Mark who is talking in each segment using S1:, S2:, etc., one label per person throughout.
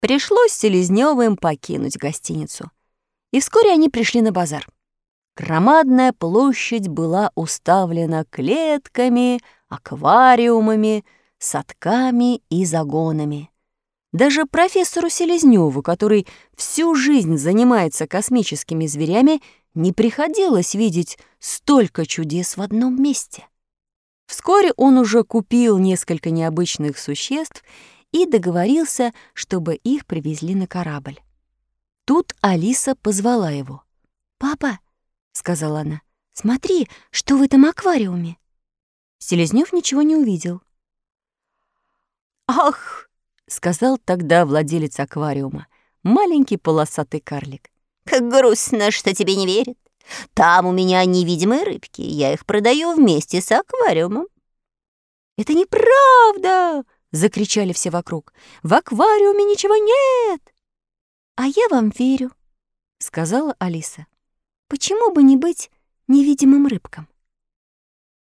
S1: Пришлось Селезнёвым покинуть гостиницу. И вскоре они пришли на базар. Громадная площадь была уставлена клетками, аквариумами, садками и загонами. Даже профессору Селезнёву, который всю жизнь занимается космическими зверями, не приходилось видеть столько чудес в одном месте. Вскоре он уже купил несколько необычных существ и договорился, чтобы их привезли на корабль. Тут Алиса позвала его. «Папа», — сказала она, — «смотри, что в этом аквариуме». Селезнёв ничего не увидел. «Ах!» — сказал тогда владелец аквариума, маленький полосатый карлик.
S2: «Как грустно, что тебе не верят. Там у меня невидимые рыбки, я их продаю вместе с аквариумом».
S1: «Это неправда!» — закричали все вокруг. «В аквариуме ничего нет!» «А я вам верю», — сказала Алиса. «Почему бы не быть невидимым рыбкам?»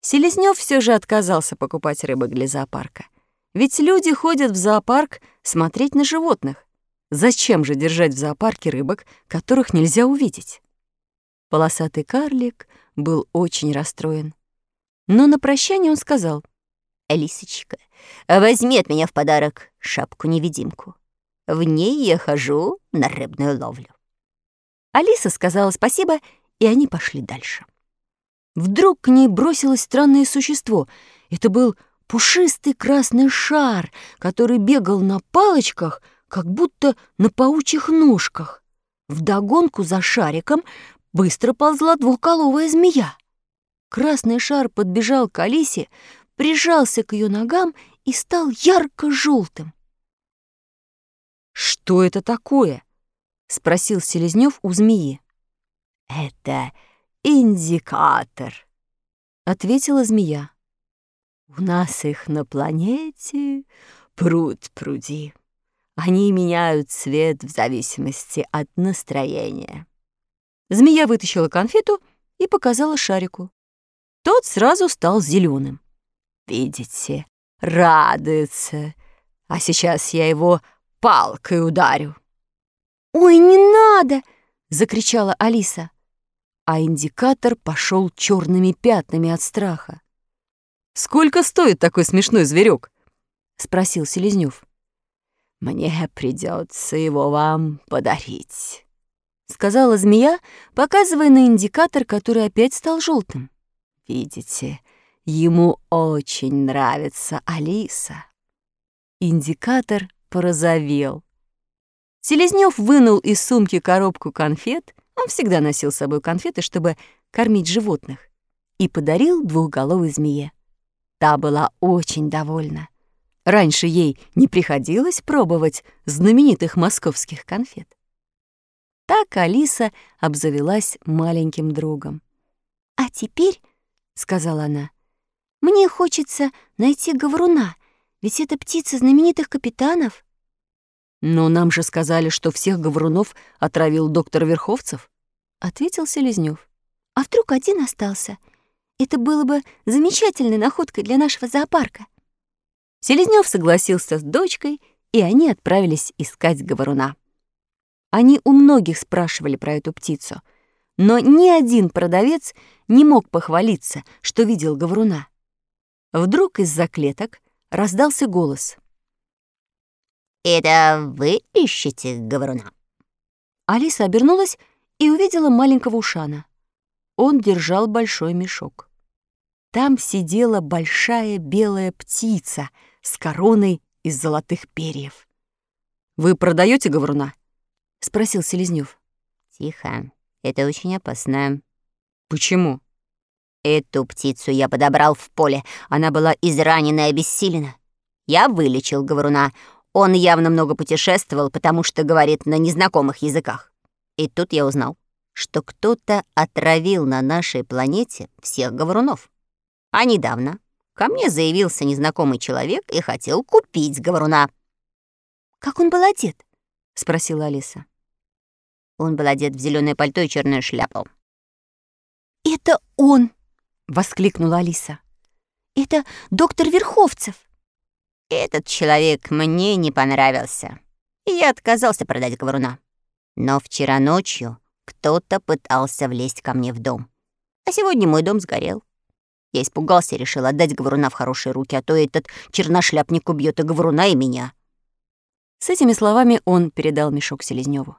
S1: Селезнёв все же отказался покупать рыбок для зоопарка. Ведь люди ходят в зоопарк смотреть на животных. Зачем же держать в зоопарке рыбок, которых нельзя увидеть? Полосатый карлик был очень расстроен. Но на прощание он сказал,
S2: «Алисочка, возьми от меня в подарок шапку-невидимку. В ней я хожу на рыбную ловлю».
S1: Алиса сказала спасибо, и они пошли дальше. Вдруг к ней бросилось странное существо. Это был пушистый красный шар, который бегал на палочках, как будто на паучьих ножках. Вдогонку за шариком быстро ползла двухголовая змея. Красный шар подбежал к Алисе, прижался к ее ногам и стал ярко-желтым. «Что это такое?» — спросил Селезнев у змеи.
S2: «Это индикатор», —
S1: ответила змея.
S2: «У нас их на планете пруд пруди. Они меняют цвет в зависимости от настроения».
S1: Змея вытащила конфету и показала шарику. Тот сразу стал зеленым.
S2: «Видите, радуется. А сейчас я его палкой ударю».
S1: «Ой, не надо!» — закричала Алиса. А индикатор пошел черными пятнами от страха. «Сколько стоит такой смешной зверек? спросил Селезнев.
S2: «Мне придется его вам подарить», —
S1: сказала змея, показывая на индикатор, который опять стал желтым.
S2: «Видите, ему очень нравится Алиса».
S1: Индикатор порозовел. Селезнёв вынул из сумки коробку конфет, он всегда носил с собой конфеты, чтобы кормить животных, и подарил двухголовой змее. Та была очень довольна. Раньше ей не приходилось пробовать знаменитых московских конфет. Так Алиса обзавелась маленьким другом. «А теперь, — сказала она, — мне хочется найти говоруна, ведь это птица знаменитых капитанов». «Но нам же сказали, что всех говорунов отравил доктор Верховцев», — ответил Селезнёв. «А вдруг один остался? Это было бы замечательной находкой для нашего зоопарка». Селезнёв согласился с дочкой, и они отправились искать говоруна. Они у многих спрашивали про эту птицу, но ни один продавец не мог похвалиться, что видел говоруна. Вдруг из-за клеток раздался голос.
S2: «Это вы ищете говоруна?»
S1: Алиса обернулась и увидела маленького ушана. Он держал большой мешок. Там сидела большая белая птица с короной из золотых перьев. «Вы продаете говоруна?» — спросил Селезнёв.
S2: «Тихо, это очень опасно».
S1: «Почему?»
S2: «Эту птицу я подобрал в поле. Она была изранена и обессилена. Я вылечил говоруна. Он явно много путешествовал, потому что говорит на незнакомых языках. И тут я узнал, что кто-то отравил на нашей планете всех говорунов. А недавно ко мне заявился незнакомый человек и хотел купить говоруна.
S1: «Как он был одет?» — спросила Алиса.
S2: Он был одет в зеленое пальто и черную шляпу.
S1: «Это он!» — воскликнула Алиса. «Это доктор Верховцев!»
S2: Этот человек мне не понравился. и я отказался продать говоруна. Но вчера ночью кто-то пытался влезть ко мне в дом. А сегодня мой дом сгорел. Я испугался и решил отдать говоруна в хорошие руки, а то этот черношляпник убьет и говоруна, и меня.
S1: С этими словами он передал мешок Селезнёву.